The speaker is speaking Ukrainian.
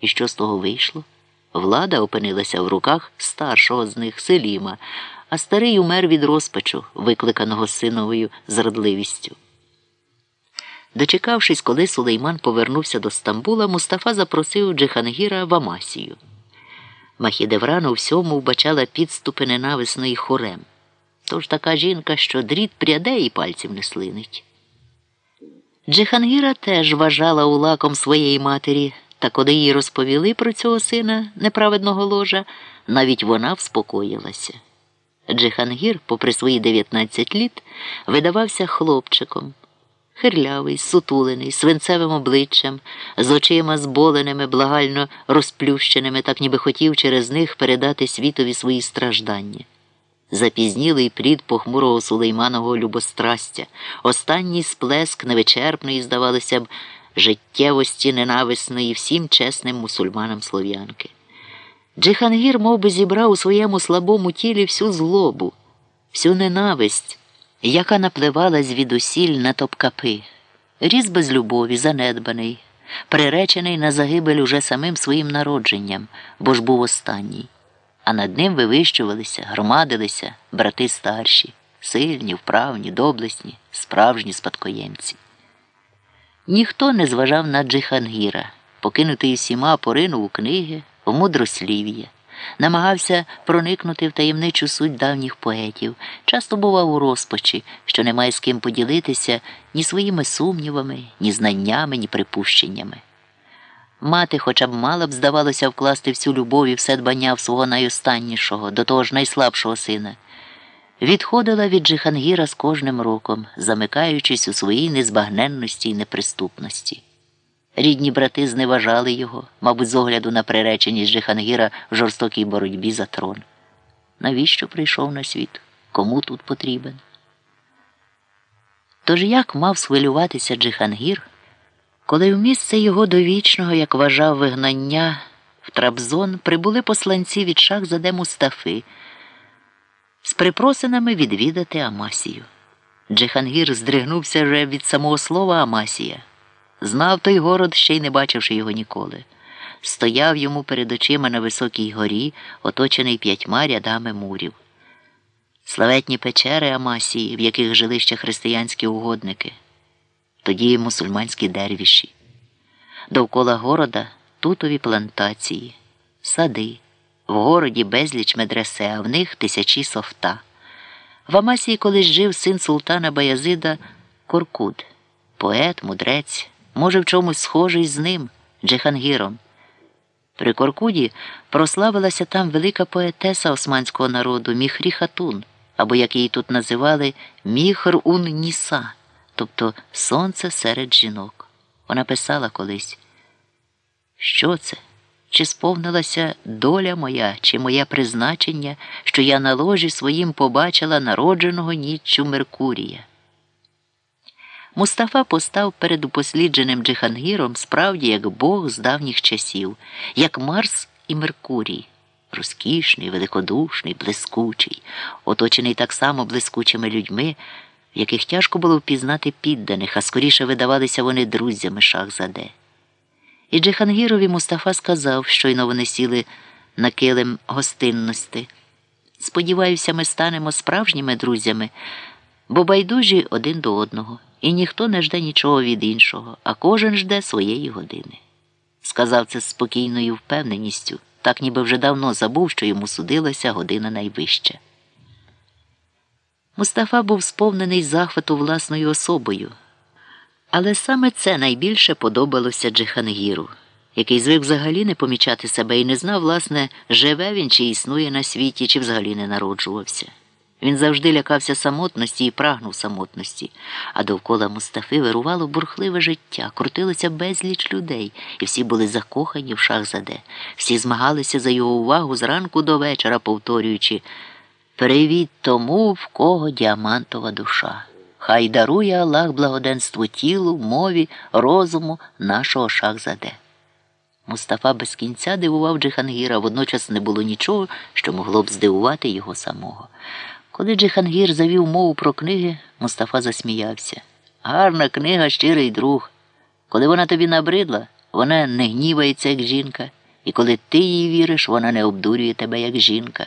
І що з того вийшло? Влада опинилася в руках старшого з них Селіма, а старий умер від розпачу, викликаного синовою зрадливістю. Дочекавшись, коли Сулейман повернувся до Стамбула, Мустафа запросив Джихангіра в Амасію. Махідевран у всьому вбачала підступи ненависної хорем. Тож така жінка, що дріт пряде і пальців не слинить. Джихангіра теж вважала улаком своєї матері, та коли їй розповіли про цього сина неправедного ложа, навіть вона вспокоїлася. Джихангір, попри свої 19 літ, видавався хлопчиком. Хирлявий, сутулений, свинцевим обличчям, з очима зболеними, благально розплющеними, так ніби хотів через них передати світові свої страждання. Запізнілий плід похмурого сулейманового любострастя, останній сплеск невичерпної, здавалося б, життєвості ненависної всім чесним мусульманам слов'янки. Джихангір мов би, зібрав у своєму слабому тілі всю злобу, всю ненависть, яка напливала звідусіль на топкапи, ріс без любові, занедбаний, приречений на загибель уже самим своїм народженням, бо ж був останній. А над ним вивищувалися, громадилися брати старші, сильні, вправні, доблесні, справжні спадкоємці. Ніхто не зважав на Джихангіра, покинутий всіма поринув у книги, в мудрослів'я, намагався проникнути в таємничу суть давніх поетів, часто бував у розпачі, що не має з ким поділитися ні своїми сумнівами, ні знаннями, ні припущеннями. Мати, хоча б мала б, здавалося, вкласти всю любов і все дбання в свого найостаннішого, до того ж найслабшого сина. Відходила від Джихангіра з кожним роком, замикаючись у своїй незбагненності і неприступності. Рідні брати зневажали його, мабуть, з огляду на приреченість Джихангіра в жорстокій боротьбі за трон. Навіщо прийшов на світ? Кому тут потрібен? Тож як мав схвилюватися Джихангір, коли в місце його довічного, як вважав вигнання, в Трабзон прибули посланці від Шахзаде Мустафи з припросинами відвідати Амасію. Джихангір здригнувся вже від самого слова Амасія. Знав той город, ще й не бачивши його ніколи. Стояв йому перед очима на високій горі, оточений п'ятьма рядами мурів. Славетні печери Амасії, в яких жили ще християнські угодники, тоді мусульманські дервіші. Довкола города тутові плантації, сади, в городі безліч медресе, а в них тисячі софта. В Амасії колись жив син султана Баязида Коркуд, поет, мудрець може, в чомусь схожий з ним, Джихангіром. При Коркуді прославилася там велика поетеса османського народу Міхрі Хатун, або як її тут називали Міхр ун Ніса, тобто Сонце серед жінок. Вона писала колись, що це? Чи сповнилася доля моя, чи моє призначення, що я на ложі своїм побачила народженого ніччю Меркурія? Мустафа постав перед упослідженим Джихангіром справді як Бог з давніх часів, як Марс і Меркурій, розкішний, великодушний, блискучий, оточений так само блискучими людьми, в яких тяжко було впізнати підданих, а скоріше видавалися вони друзями Шахзаде. І Джихангірові Мустафа сказав, щойно вони сіли на килим гостинності. Сподіваюся, ми станемо справжніми друзями, бо байдужі один до одного і ніхто не жде нічого від іншого, а кожен жде своєї години. Сказав це з спокійною впевненістю, так ніби вже давно забув, що йому судилася година найвища. Мустафа був сповнений захвату власною особою, але саме це найбільше подобалося Джихангіру, який звик взагалі не помічати себе і не знав, власне, живе він чи існує на світі, чи взагалі не народжувався. Він завжди лякався самотності і прагнув самотності, а довкола Мустафи вирувало бурхливе життя, крутилося безліч людей, і всі були закохані в шахзаде. Всі змагалися за його увагу зранку до вечора, повторюючи Привіт тому, в кого діамантова душа. Хай дарує Аллах благоденство тілу, мові, розуму нашого шахзаде. Мустафа без кінця дивував Джихангіра, водночас не було нічого, що могло б здивувати його самого. Коли Джихангір завів мову про книги, Мустафа засміявся. Гарна книга, щирий друг. Коли вона тобі набридла, Вона не гнівається, як жінка, і коли ти їй віриш, вона не обдурює тебе, як жінка.